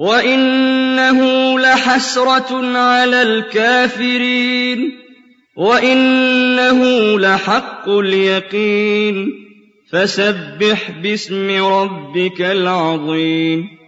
وإنه لحسرة على الكافرين وإنه لحق اليقين فسبح باسم ربك العظيم